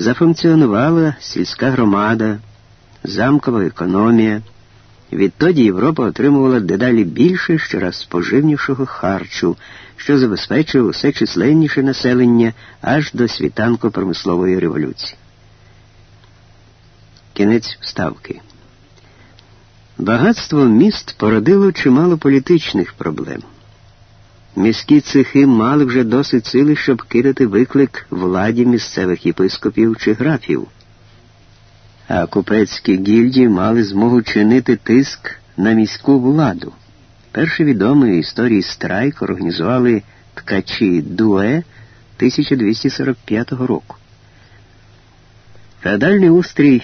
Зафункціонувала сільська громада, замкова економія. Відтоді Європа отримувала дедалі більше щораз споживнішого харчу, що забезпечив усе численніше населення аж до світанку промислової революції. Кінець вставки. Багатство міст породило чимало політичних проблем. Міські цехи мали вже досить сили, щоб кидати виклик владі місцевих єпископів чи графів, а купецькі гільдії мали змогу чинити тиск на міську владу. Перший відомий у історії страйк організували ткачі Дуе 1245 року. Феодальний устрій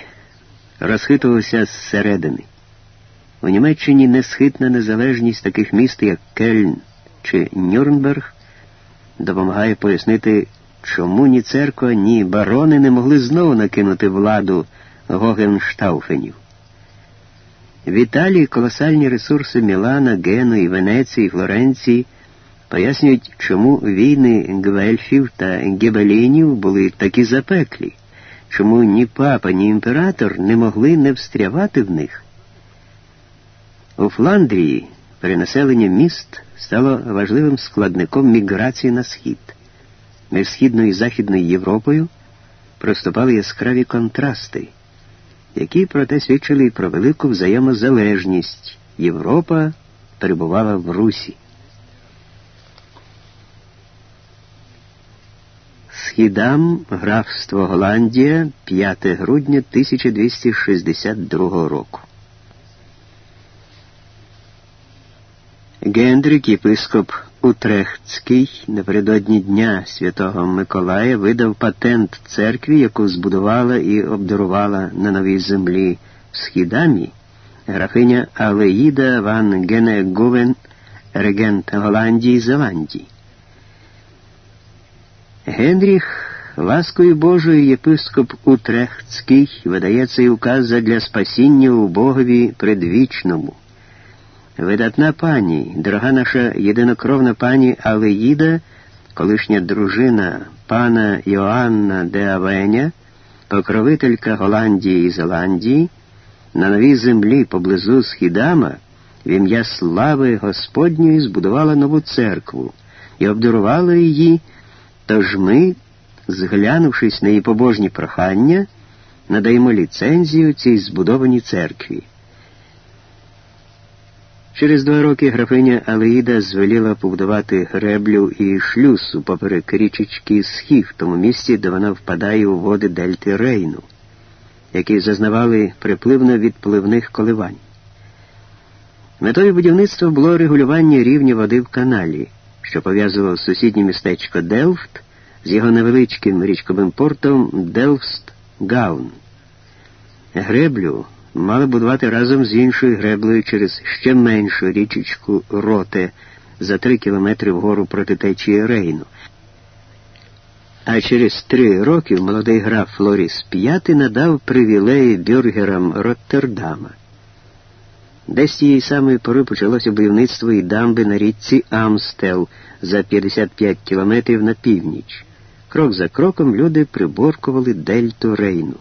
розхитувався зсередини. У Німеччині несхитна незалежність таких міст, як Кельн чи Нюрнберг, допомагає пояснити, чому ні церква, ні барони не могли знову накинути владу Гогенштауфенів. В Італії колосальні ресурси Мілана, Гену і Венеції, Флоренції пояснюють, чому війни Гвельфів та Гебелінів були такі запеклі, чому ні папа, ні імператор не могли не встрявати в них. У Фландрії перенаселення міст стало важливим складником міграції на схід. Між Східною і Західною Європою проступали яскраві контрасти, які проте свідчили про велику взаємозалежність. Європа перебувала в Русі. Східам графство Голландія 5 грудня 1262 року. Гендрик, єпископ Утрехтський, напередодні Дня Святого Миколая видав патент церкві, яку збудувала і обдарувала на новій землі Східамі графиня Алеїда Ван Генеговен, регент Голландії і Зеландії. Генріх, ласкою Божою єпископ Утрехтський, видає цей указ для спасіння у Богові предвічному. Видатна пані, дорога наша єдинокровна пані Алеїда, колишня дружина пана Йоанна де Авеня, покровителька Голландії і Зеландії, на новій землі поблизу Східама в ім'я слави Господньої збудувала нову церкву і обдарувала її, тож ми, зглянувшись на її побожні прохання, надаємо ліцензію цій збудованій церкві. Через два роки графиня Алеїда звеліла побудувати греблю і шлюз поперек річечки Схі, в тому місці, де вона впадає у води Дельти Рейну, які зазнавали припливно-відпливних коливань. Метою будівництва було регулювання рівня води в каналі, що пов'язував сусіднє містечко Делфт з його невеличким річковим портом Делфсгавн. Греблю мали будувати разом з іншою греблею через ще меншу річечку Роте за три кілометри вгору проти течії Рейну. А через три роки молодий граф Флоріс П'ятий надав привілеї бюргерам Роттердама. Десь тієї самої пори почалося будівництво і дамби на річці Амстел за 55 кілометрів на північ. Крок за кроком люди приборкували дельту Рейну.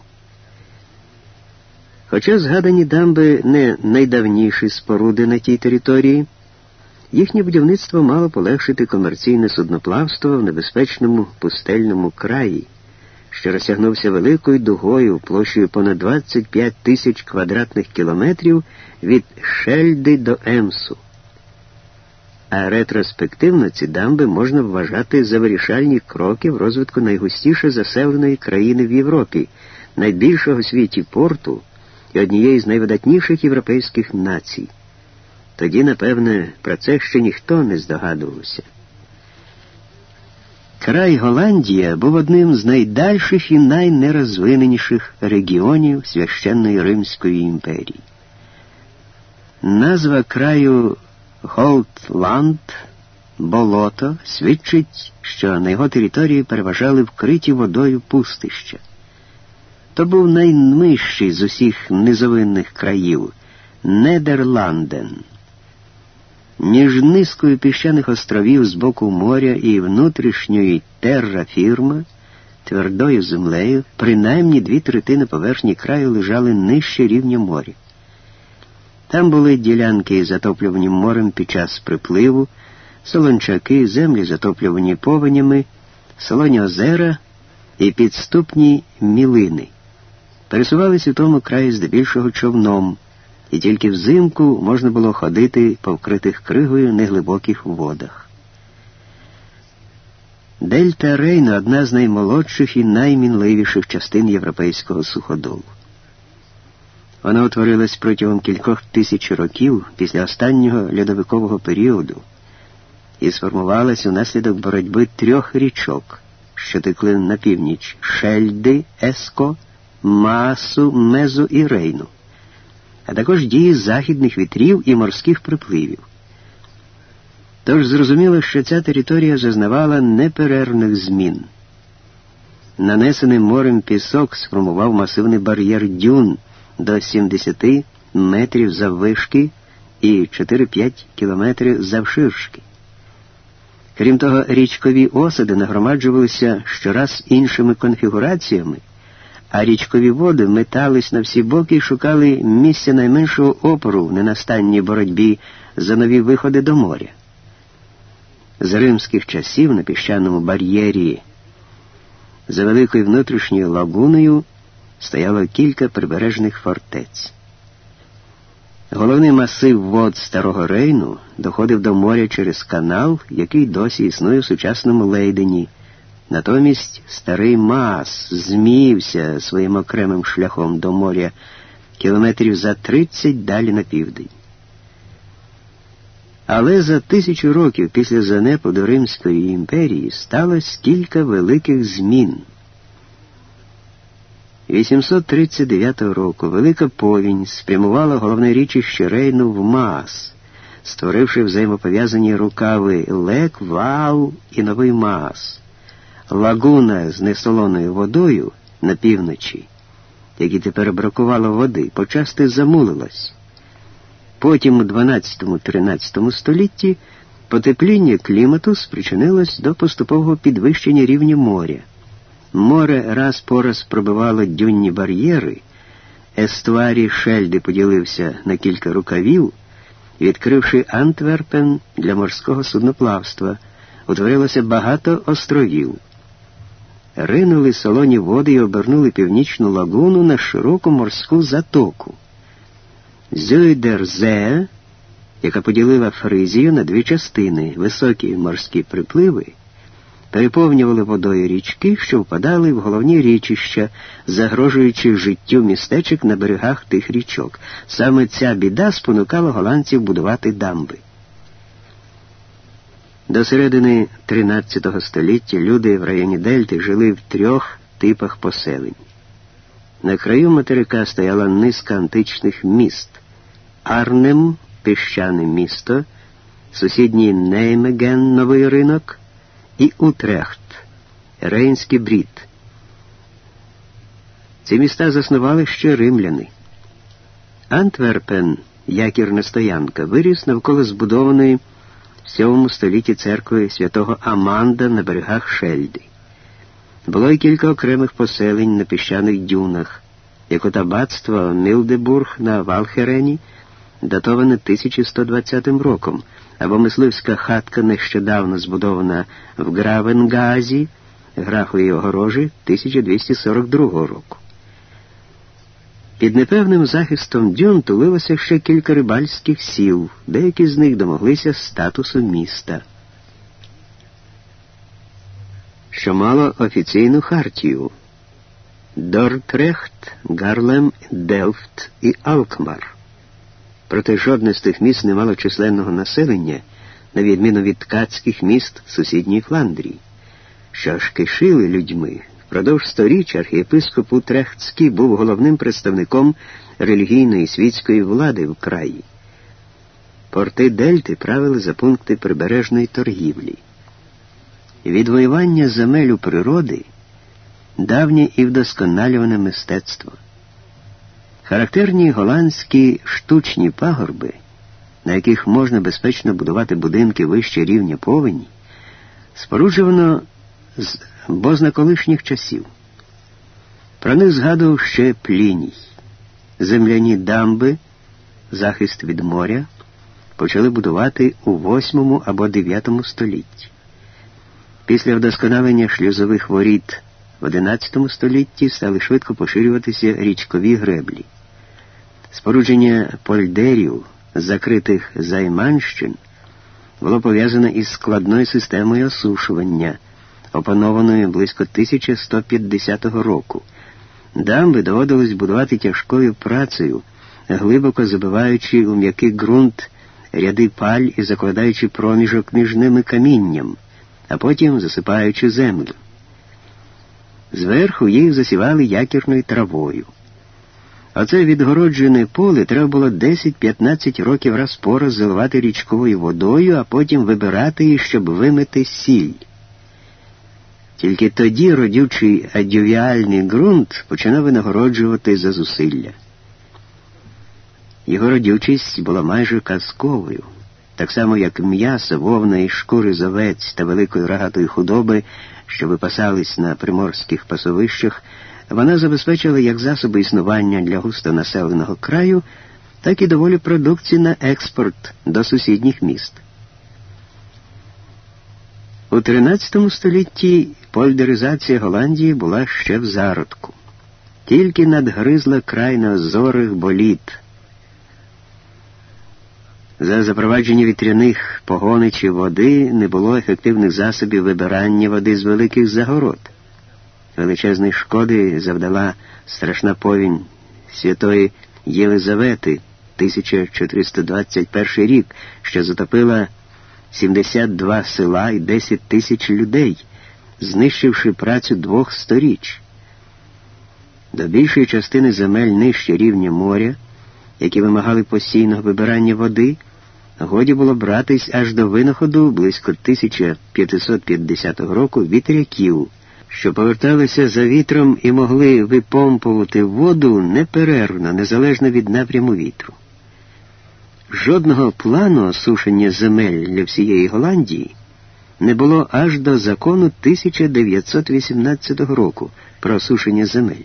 Хоча згадані дамби не найдавніші споруди на тій території, їхнє будівництво мало полегшити комерційне судноплавство в небезпечному пустельному краї, що розтягнувся великою дугою площею понад 25 тисяч квадратних кілометрів від Шельди до Емсу. А ретроспективно ці дамби можна вважати за вирішальні кроки в розвитку найгустіше заселеної країни в Європі, найбільшого світі порту і однієї з найвидатніших європейських націй. Тоді, напевне, про це ще ніхто не здогадувався. Край Голландія був одним з найдальших і найнерозвиненіших регіонів священної Римської імперії. Назва краю Голтланд, болото свідчить, що на його території переважали вкриті водою пустища. То був найнижчий з усіх низовинних країв Недерланден. Між низкою піщаних островів з боку моря і внутрішньої терра фірма твердою землею, принаймні дві третини поверхні краю лежали нижче рівня моря. Там були ділянки, затоплювані морем під час припливу, солончаки, землі, затоплювані повенями, солоні озера і підступні мілини. Пересувались у тому краї здебільшого човном, і тільки взимку можна було ходити по вкритих кригою неглибоких водах. Дельта Рейна одна з наймолодших і наймінливіших частин європейського суходолу. Вона утворилась протягом кількох тисяч років після останнього льодовикового періоду і сформувалась унаслідок боротьби трьох річок, що текли на північ Шельди, Еско, Масу, Мезу і Рейну, а також дії західних вітрів і морських припливів. Тож зрозуміло, що ця територія зазнавала неперервних змін. Нанесений морем пісок сформував масивний бар'єр дюн до 70 метрів заввишки і 4-5 кілометрів завширшки. Крім того, річкові осади нагромаджувалися щораз іншими конфігураціями, а річкові води метались на всі боки і шукали місця найменшого опору в ненастанній боротьбі за нові виходи до моря. З римських часів на піщаному бар'єрі за великою внутрішньою лагуною стояло кілька прибережних фортець. Головний масив вод Старого Рейну доходив до моря через канал, який досі існує в сучасному Лейдені. Натомість старий Мас зміївся своїм окремим шляхом до моря кілометрів за 30 далі на південь. Але за тисячу років після занепаду Римської імперії сталося кілька великих змін. 839 року велика повінь спрямувала головне річище Рейну в Маас, створивши взаємопов'язані рукави Лек, Вау і Новий Маас. Лагуна з несолоною водою на півночі, які тепер бракувало води, почасти замулилась. Потім у 12-13 столітті потепління клімату спричинилось до поступового підвищення рівня моря. Море раз по раз пробивало дюнні бар'єри, естуарій Шельди поділився на кілька рукавів, відкривши Антверпен для морського судноплавства, утворилося багато островів. Ринули солоні води і обернули північну лагуну на широку морську затоку. Зюйдерзе, яка поділила Фризію на дві частини, високі морські припливи переповнювали водою річки, що впадали в головні річища, загрожуючи життю містечок на берегах тих річок. Саме ця біда спонукала голландців будувати дамби. До середини XIII століття люди в районі Дельти жили в трьох типах поселень. На краю материка стояла низка античних міст Арнем, піщане місто, сусідній Неймеген, новий ринок і Утрехт, Рейнський брід. Ці міста заснували ще римляни. Антверпен, якірна стоянка, виріс навколо збудованої в 7 столітті церкви святого Аманда на берегах Шельди. Було й кілька окремих поселень на піщаних дюнах, як от аббатство Мілдебург на Валхерені, датоване 1120 роком або мисливська хатка нещодавно збудована в Гравенгазі, графої огорожі 1242 року. Під непевним захистом дюн тулилося ще кілька рибальських сіл, деякі з них домоглися статусу міста, що мало офіційну хартію Дордрехт, Гарлем, Делфт і Алкмар. Проте жодне з тих міст не мало численного населення, на відміну від ткацьких міст сусідньої Фландрії, що аж кишіли людьми. Впродовж сторіч архієпископ Утрехтський був головним представником релігійної й світської влади в краї. Порти Дельти правили за пункти прибережної торгівлі. Відвоювання земель у природи давнє і вдосконалюване мистецтво. Характерні голландські штучні пагорби, на яких можна безпечно будувати будинки вище рівня повені, споруджувано з бознаколишніх часів. Про них згадував ще Пліній. Земляні дамби, захист від моря, почали будувати у VIII або IX столітті. Після вдосконалення шлюзових воріт в XI столітті стали швидко поширюватися річкові греблі. Спорудження польдерів, закритих займанщин, було пов'язане із складною системою осушування, опанованою близько 1150 року. Дамби доводилось будувати тяжкою працею, глибоко забиваючи у м'який ґрунт ряди паль і закладаючи проміжок між ними камінням, а потім засипаючи землю. Зверху їх засівали якірною травою. Оце відгороджене поле треба було 10-15 років раз по раз заливати річковою водою, а потім вибирати її, щоб вимити сіль. Тільки тоді родючий адювіальний ґрунт починав винагороджувати за зусилля. Його родючість була майже казковою, так само як м'ясо, вовна і шкури з та великої рогатої худоби, що випасались на приморських пасовищах, вона забезпечила як засоби існування для густонаселеного краю, так і доволі продукції на експорт до сусідніх міст. У XIII столітті польдеризація Голландії була ще в зародку. Тільки надгризла край на озорих боліт. За запровадження вітряних погоничів води не було ефективних засобів вибирання води з великих загород. Величезної шкоди завдала страшна повінь святої Єлизавети 1421 рік, що затопила 72 села і 10 тисяч людей, знищивши працю двох сторіч. До більшої частини земель нижче рівня моря, які вимагали постійного вибирання води, годі було братись аж до винаходу близько 1550 року вітряків, що поверталися за вітром і могли випомпувати воду неперервно, незалежно від напряму вітру. Жодного плану осушення земель для всієї Голландії не було аж до закону 1918 року про осушення земель.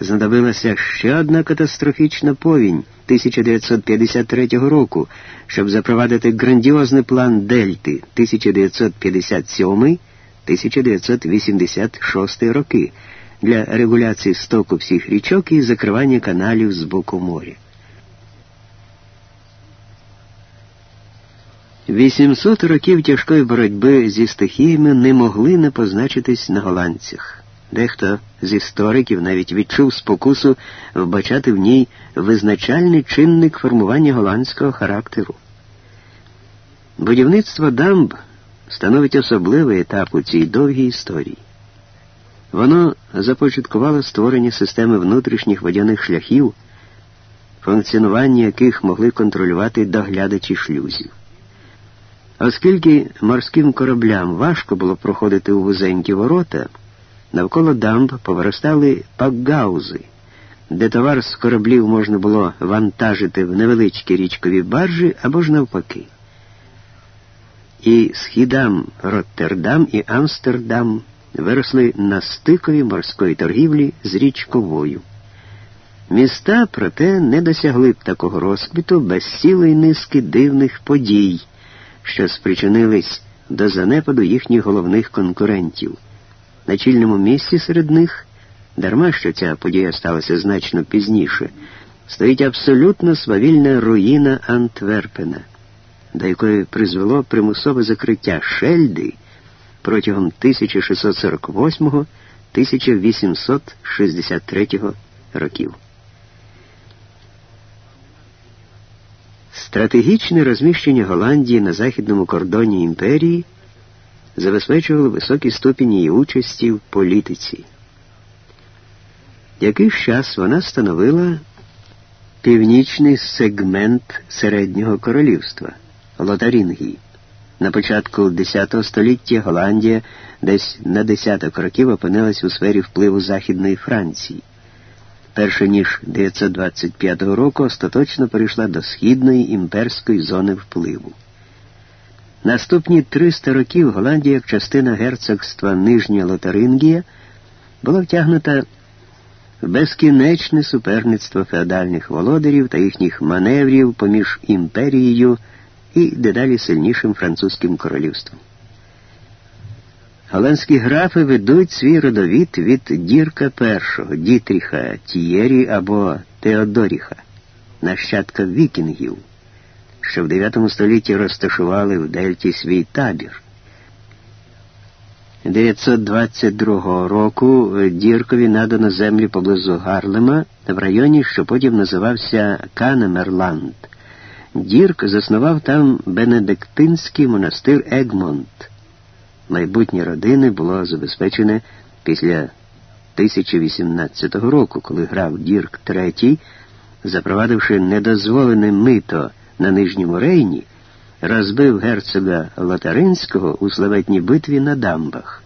Знадобилася ще одна катастрофічна повінь 1953 року, щоб запровадити грандіозний план Дельти 1957-1986 роки для регуляції стоку всіх річок і закривання каналів з боку моря. 800 років тяжкої боротьби зі стихіями не могли не позначитись на голландцях. Дехто з істориків навіть відчув спокусу вбачати в ній визначальний чинник формування голландського характеру. Будівництво дамб становить особливий етап у цій довгій історії. Воно започаткувало створення системи внутрішніх водяних шляхів, функціонування яких могли контролювати доглядачі шлюзів. Оскільки морським кораблям важко було проходити у вузенькі ворота, навколо дамб повиростали пакгаузи, де товар з кораблів можна було вантажити в невеличкі річкові баржі або ж навпаки. І східам Роттердам і Амстердам виросли на стикові морської торгівлі з річковою. Міста, проте, не досягли б такого розквіту без цілої низки дивних подій що спричинились до занепаду їхніх головних конкурентів. На чільному місці серед них, дарма що ця подія сталася значно пізніше, стоїть абсолютно свавільна руїна Антверпена, до якої призвело примусове закриття Шельди протягом 1648-1863 років. Стратегічне розміщення Голландії на західному кордоні імперії забезпечувало високий ступінь її участі в політиці. Якийсь час вона становила північний сегмент середнього королівства Лотарінгії. На початку X століття Голландія десь на десяток років опинилась у сфері впливу Західної Франції перше ніж 925 року остаточно перейшла до східної імперської зони впливу. Наступні 300 років Голландія, як частина герцогства Нижня Лотарингія, була втягнута в безкінечне суперництво феодальних володарів та їхніх маневрів поміж імперією і дедалі сильнішим французьким королівством. Голландські графи ведуть свій родовід від Дірка І, Дітріха, Тієрі або Теодоріха, нащадка вікінгів, що в 9 столітті розташували в Дельті свій табір. 922 року Діркові надано землі поблизу Гарлема в районі, що потім називався Канемерланд. Дірк заснував там Бенедиктинський монастир Егмонт. Майбутнє родини було забезпечене після 1018 року, коли граф Дірк III, запровадивши недозволене мито на Нижньому Рейні, розбив герцога Лотаринського у славетній битві на дамбах.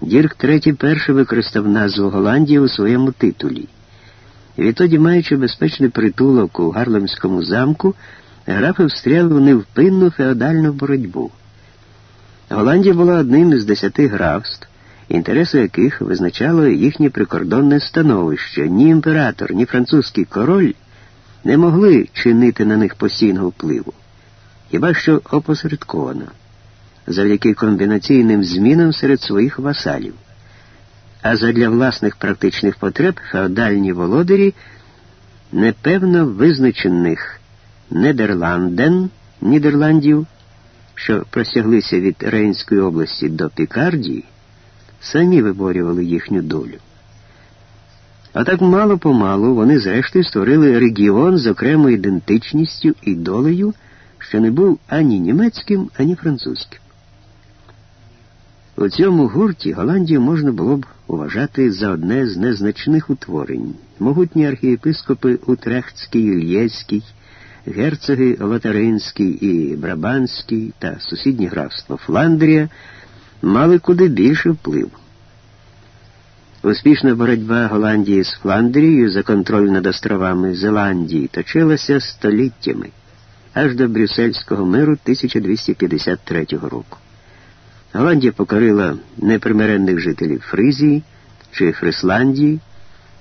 Дірк III перший використав назву Голландії у своєму титулі. Відтоді, маючи безпечний притулок у Гарлемському замку, графи встряли в невпинну феодальну боротьбу. Голландія була одним із десяти графств, інтереси яких визначало їхнє прикордонне становище. Ні імператор, ні французький король не могли чинити на них постійного впливу, хіба що опосередковано, завдяки комбінаційним змінам серед своїх васалів. А задля власних практичних потреб феодальні володарі непевно визначених Нідерланден, Нідерландів що простяглися від Рейнської області до Пікардії, самі виборювали їхню долю. А так мало помалу вони зрештою створили регіон з окремою ідентичністю і долею, що не був ані німецьким, ані французьким. У цьому гурті Голландію можна було б вважати за одне з незначних утворень. Могутні архієпископи Утрехтський, Ільєцький, герцоги Лотаринський і Брабанський та сусідні графства Фландрія мали куди більше вплив. Успішна боротьба Голландії з Фландрією за контроль над островами Зеландії точилася століттями аж до Брюссельського миру 1253 року. Голландія покорила непримиренних жителів Фризії чи Фрисландії,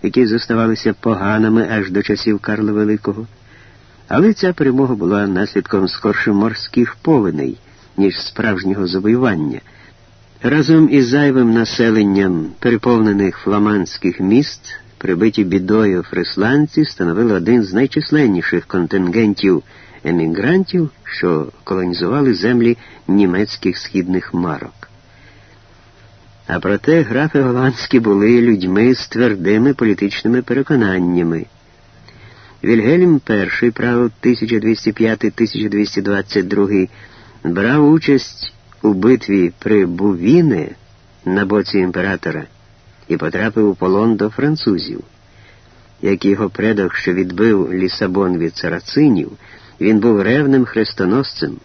які зоставалися поганими аж до часів Карла Великого. Але ця перемога була наслідком скорше морських повеней, ніж справжнього завоювання. Разом із зайвим населенням переповнених фламандських міст, прибиті бідою фрисландці, становили один з найчисленніших контингентів емігрантів, що колонізували землі німецьких східних марок. А проте графи голландські були людьми з твердими політичними переконаннями. Вільгельм І, правил 1205-1222, брав участь у битві при Бувіне на боці імператора і потрапив у полон до французів. Як його предок, що відбив Лісабон від сарацинів, він був ревним хрестоносцем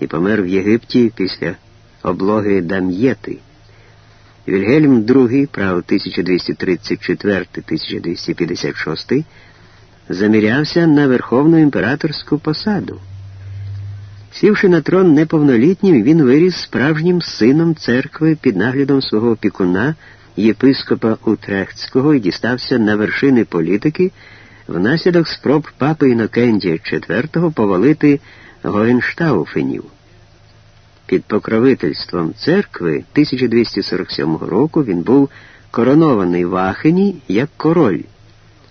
і помер в Єгипті після облоги Дам'єти. Вільгельм II, прав 1234-1256, замірявся на верховну імператорську посаду. Сівши на трон неповнолітнім, він виріс справжнім сином церкви під наглядом свого опікуна, єпископа Утрехтського і дістався на вершини політики внаслідок спроб папи Інокентія IV повалити Гоенштауфенів. Під покровительством церкви 1247 року він був коронований в Ахені як король,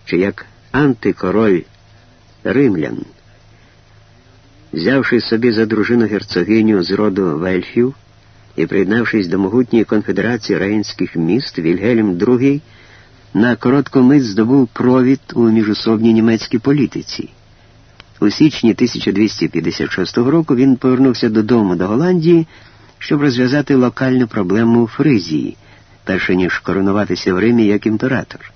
чи як антикороль римлян. Взявши собі за дружину герцогиню з роду Вельфів і приєднавшись до могутньої конфедерації рейнських міст, Вільгельм II на коротку мить здобув провід у міжособній німецькій політиці. У січні 1256 року він повернувся додому до Голландії, щоб розв'язати локальну проблему Фризії, перше ніж коронуватися в Римі як імператор.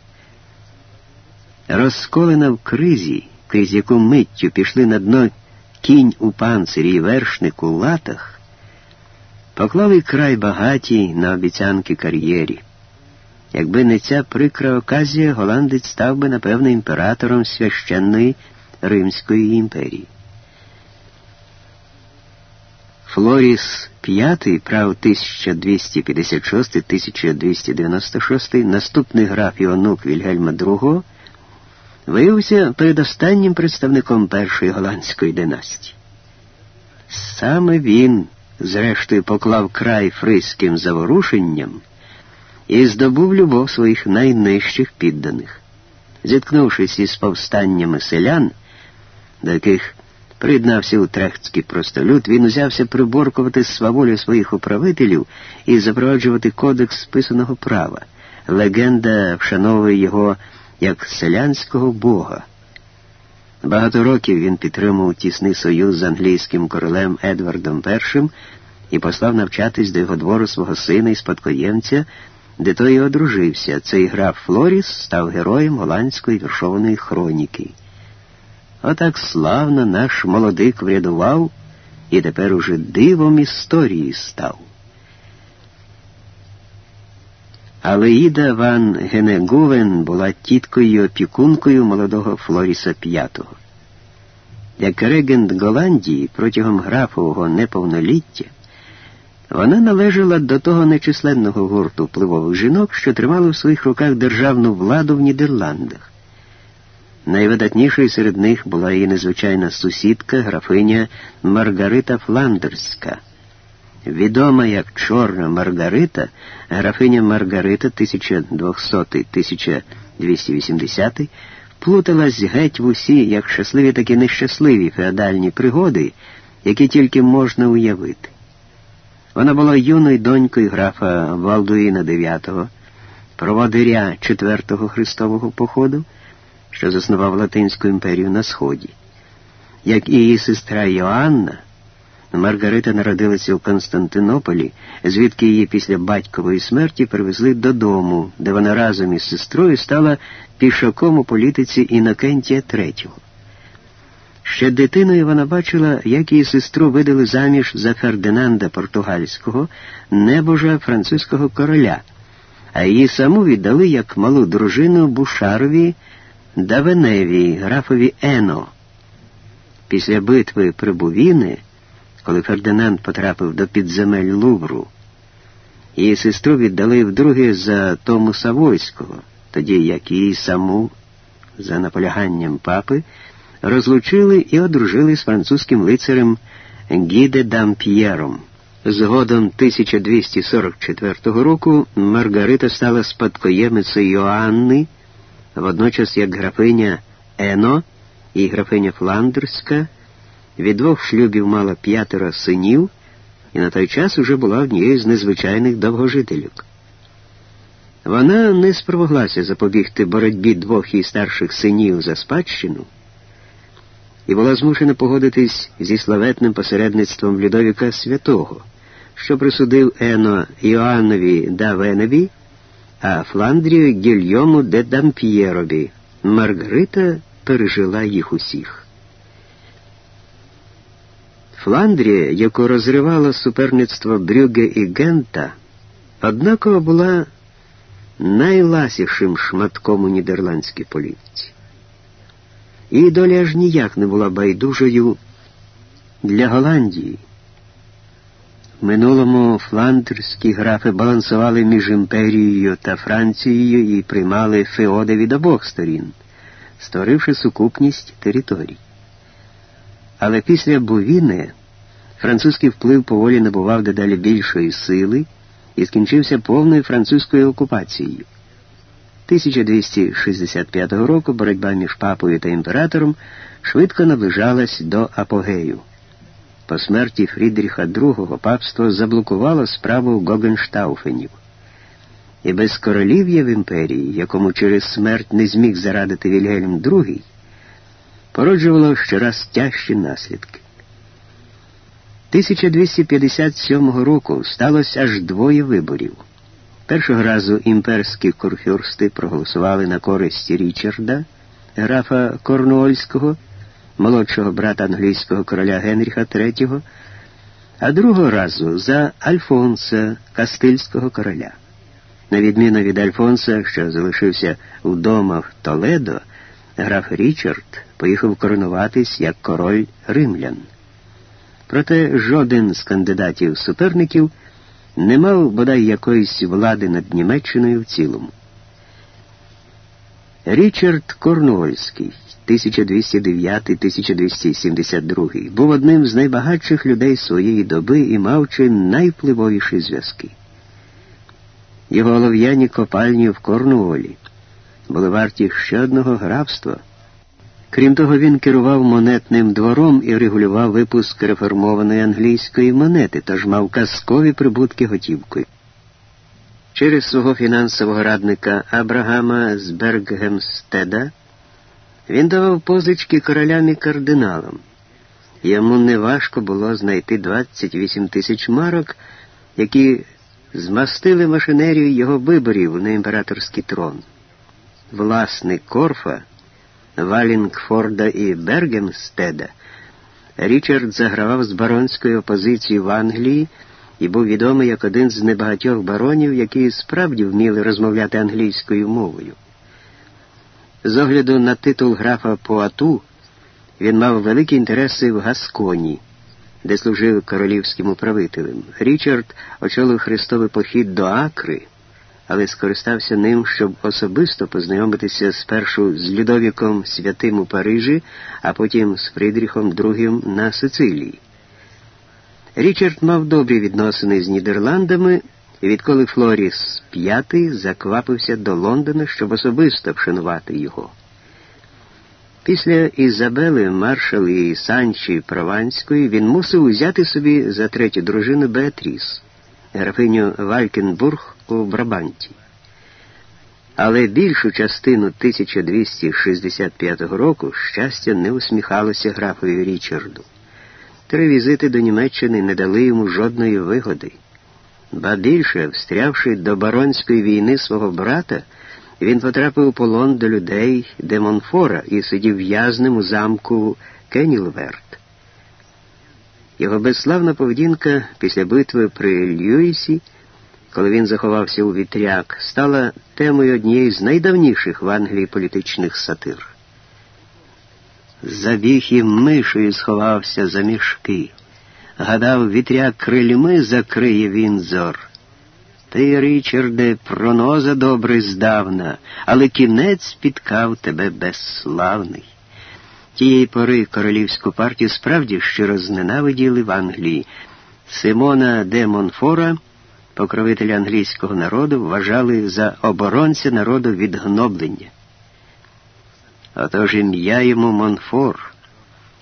Розколена в кризі, крізь яку миттю пішли на дно кінь у панцирі і вершник у латах, поклали край багатій на обіцянки кар'єрі. Якби не ця прикра оказія, голландець став би, напевно, імператором священної Римської імперії. Флоріс V, прав 1256-1296, наступний граф і онук Вільгельма II, виявився передостаннім представником першої голландської династії. Саме він, зрештою, поклав край фриським заворушенням і здобув любов своїх найнижчих підданих. Зіткнувшись із повстаннями селян, до яких приєднався утрехтський простолюд, він узявся приборкувати сваволю своїх управителів і запроваджувати кодекс списаного права. Легенда вшановує його як селянського бога. Багато років він підтримував тісний союз з англійським королем Едвардом І і послав навчатись до його двору свого сина і спадкоємця, де той і одружився. Цей граф Флоріс став героєм голландської віршованої хроніки. Отак славно наш молодик врядував і тепер уже дивом історії став. Але Іда Ван Генегувен була тіткою і опікункою молодого Флоріса V. Як регент Голландії протягом графового неповноліття вона належала до того нечисленного гурту впливових жінок, що тримали в своїх руках державну владу в Нідерландах. Найвидатнішою серед них була її незвичайна сусідка, графиня Маргарита Фландерська. Відома як Чорна Маргарита, графиня Маргарита 1200-1280 плуталась геть в усі як щасливі, так і нещасливі феодальні пригоди, які тільки можна уявити. Вона була юною донькою графа Валдуїна IX, проводиря IV Христового походу, що заснував Латинську імперію на Сході. Як і її сестра Йоанна, Маргарита народилася у Константинополі, звідки її після батькової смерті привезли додому, де вона разом із сестрою стала пішаком у політиці Інокентія III. Ще дитиною вона бачила, як її сестру видали заміж за Фердинанда Португальського, небожа французького короля, а її саму віддали як малу дружину Бушарові Давеневі, графові Ено. Після битви при Бувіни коли Фердинанд потрапив до підземель Лувру. Її сестру віддали вдруге за Тому Савойського, тоді як її саму, за наполяганням папи, розлучили і одружили з французьким лицарем Гіде Дамп'єром. Згодом 1244 року Маргарита стала спадкоємицею Йоанни, водночас як графиня Ено і графиня Фландерська. Від двох шлюбів мала п'ятеро синів і на той час уже була однією з незвичайних довгожительок. Вона не спромоглася запобігти боротьбі двох її старших синів за спадщину і була змушена погодитись зі славетним посередництвом Людовіка Святого, що присудив Ено Іоаннові да Веневі, а Фландрію Гільйому де Дамп'єробі. Маргарита пережила їх усіх. Фландрія, яку розривало суперництво Брюге і Гента, однаково була найласішим шматком у нідерландській політиці. Її доля аж ніяк не була байдужою для Голландії. В минулому фландерські графи балансували між імперією та Францією і приймали феоди від обох сторін, створивши сукупність територій. Але після Бувіни французький вплив поволі набував дедалі більшої сили і скінчився повною французькою окупацією. 1265 року боротьба між папою та імператором швидко наближалась до апогею. По смерті Фрідріха II папство заблокувало справу Гогенштауфенів. І без королів'я в імперії, якому через смерть не зміг зарадити Вільгельм II, породжувало щораз тяжчі наслідки. 1257 року сталося аж двоє виборів. Першого разу імперські курфюрсти проголосували на користь Річарда, графа Корнуольського, молодшого брата англійського короля Генріха III, а другого разу за Альфонса, Кастильського короля. На відміну від Альфонса, що залишився вдома в Толедо, граф Річард поїхав коронуватись як король римлян. Проте жоден з кандидатів-суперників не мав бодай якоїсь влади над Німеччиною в цілому. Річард Корнуольський, 1209-1272, був одним з найбагатших людей своєї доби і мав чи найвпливовіші зв'язки. Його олов'яні копальні в Корнуолі були варті ще одного графства. Крім того, він керував монетним двором і регулював випуск реформованої англійської монети, тож мав казкові прибутки готівкою. Через свого фінансового радника Абрагама з Берггемстеда він давав позички королям і кардиналам. Йому неважко було знайти 28 тисяч марок, які змастили машинерію його виборів на імператорський трон. Власник Корфа, Валінгфорда і Бергемстеда, Річард загравав з баронською опозицією в Англії і був відомий як один з небагатьох баронів, які справді вміли розмовляти англійською мовою. З огляду на титул графа Поату він мав великі інтереси в Гасконі, де служив королівським управителем. Річард очолив хрестовий похід до Акри, але скористався ним, щоб особисто познайомитися спершу з Людовіком Святим у Парижі, а потім з Фридріхом II на Сицилії. Річард мав добрі відносини з Нідерландами, і відколи Флоріс V заквапився до Лондона, щоб особисто вшанувати його. Після Ізабели, маршал і Санчі Прованської він мусив узяти собі за третю дружину Беатріс, графиню Валькенбург у Брабанті. Але більшу частину 1265 року щастя не усміхалося графові Річарду. Три візити до Німеччини не дали йому жодної вигоди. Ба більше, встрявши до баронської війни свого брата, він потрапив у полон до людей де Монфора і сидів в'язним у замку Кенілверт. Його безславна поведінка після битви при Льюісі, коли він заховався у вітряк, стала темою однієї з найдавніших в Англії політичних сатир. Забіг і мишею сховався за мішки. Гадав, вітряк крильми закриє він зор. Ти, Річарде, проноза добре здавна, але кінець спіткав тебе безславний. Тієї пори королівську партію справді щиро зненавиділи в Англії. Симона де Монфора, покровителя англійського народу, вважали за оборонця народу від гноблення. Отож ім'я йому Монфор,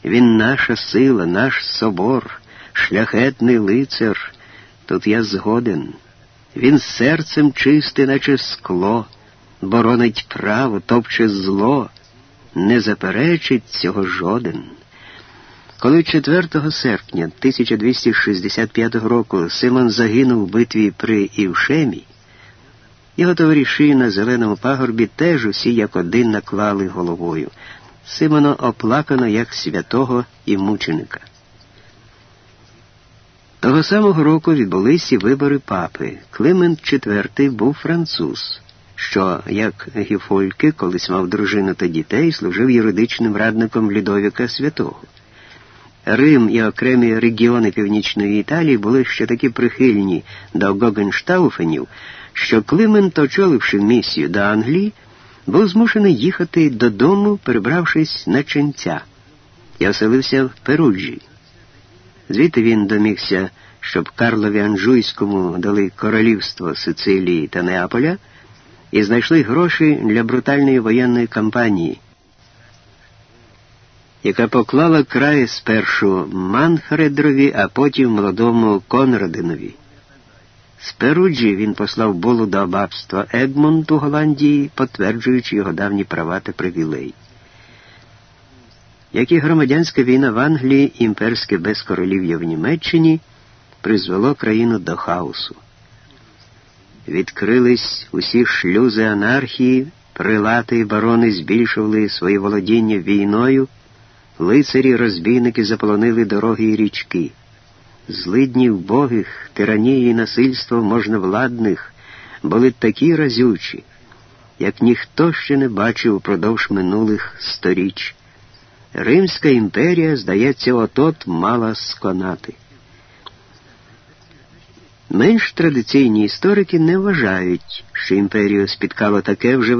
він наша сила, наш собор, шляхетний лицар, тут я згоден. Він серцем чисте, наче скло, боронить право, топче зло, не заперечить цього жоден. Коли 4 серпня 1265 року Симон загинув в битві при Івшемі, його товариші на зеленому пагорбі теж усі як один наклали головою. Симона оплакано як святого і мученика. Того самого року відбулися вибори папи. Климент IV був француз, що, як Гіфольки, колись мав дружину та дітей, служив юридичним радником Людовіка Святого. Рим і окремі регіони Північної Італії були ще таки прихильні до Гогенштауфенів, що Климент, очоливши місію до Англії, був змушений їхати додому, перебравшись на ченця, і оселився в Перуджі. Звідти він домігся, щоб Карлові Анжуйському дали королівство Сицилії та Неаполя і знайшли гроші для брутальної воєнної кампанії, яка поклала край спершу Манфредрові, а потім молодому Конрадинові. З Перуджі він послав булу до аббатства Егмонт у Голландії, потверджуючи його давні права та привілеї. Як і громадянська війна в Англії, імперське безкоролів'я в Німеччині призвело країну до хаосу. Відкрились усі шлюзи анархії, прилати і барони збільшували свої володіння війною, лицарі розбійники заполонили дороги і річки. Злидні вбогих, тиранії і насильство можновладних були такі разючі, як ніхто ще не бачив упродовж минулих сторіч. Римська імперія, здається, отот мала сконати. Менш традиційні історики не вважають, що імперію спіткало таке вже